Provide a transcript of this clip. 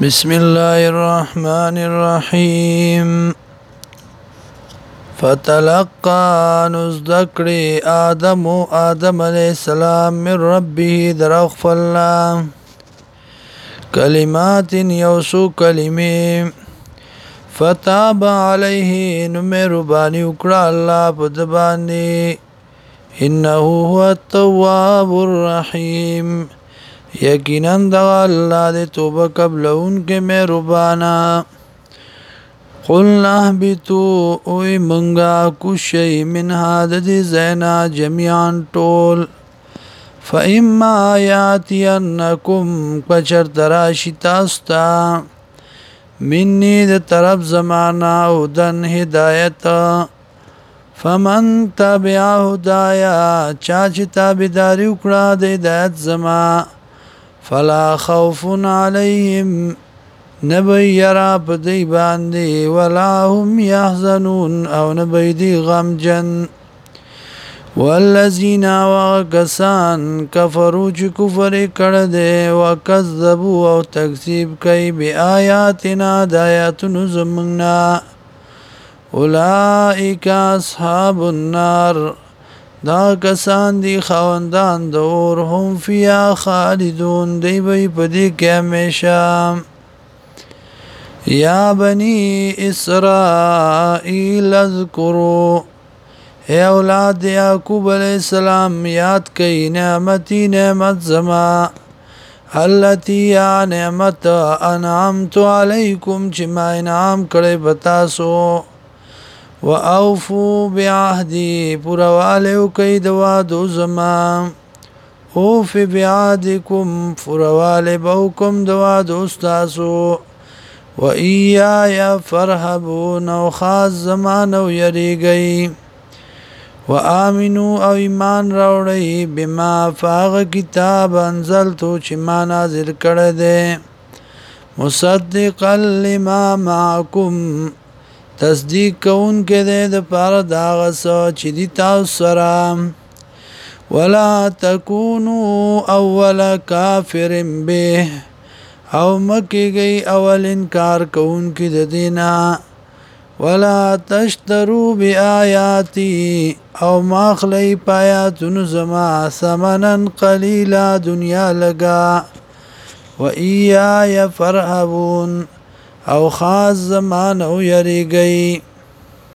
بسم الله الرحمن الرحيم فتلقى نزدكر آدم آدم عليه السلام من ربه دروخ فالله كلمات يوسو كلمه فتاب عليه نمر باني وكرا الله بدباني انه هو التواب الرحيم یقینا د الله د توبه قبل اون کې مهربانا قلنا اهبتوا او منغا کوشي من هذا د زینا جميعا ټول فاما ياتينكم بشر تراشي تاستا مني د طرف زمانہ او دن هدايت فمن تبع هدايا چا چې تابعداري وکړه د هدايت زمانہ فلا خوف عليهم نبی یرا پدی باندې ولا هم يحزنون او نبی دی غمجن والذین وکسان کفروا چې کفر کړه دې وکذبوا او تکذیب کوي بیااتنا د آیاتونو زمنا اولئک اصحاب النار دا کسان دی خوندان د اور هم فیا خالدون دی به په دې کې همیشه یا بنی اسرائیل اذکروا اے اولاد یعقوب علیہ السلام یاد کئ نعمتي نعمت زما التي یا نعمت انعمت علیکم چې ما انعام کړې بتاسو واوفو بعهدي پرواله کوي د وادو زما اوف بعهدكم پرواله بوکم د وادو استاسو و ایا یا فرحبون او خاص زمان او یریږي و امنو او ایمان راوړی بما فاغ کتاب انزلتو چې ما نازل کړه دې مصدقا لما معكم تصدیق کوونکې دی د پاره دا غسه چې دی تاسو سره ولا تکونوا اول کافر به او مکه گئی اول انکار کوونکې د دینا ولا تشترو بیااتی او ماخلی پایاتون زما سمنن قلیلا دنیا لگا و ایا فرهبون او خاص زمان او یریږي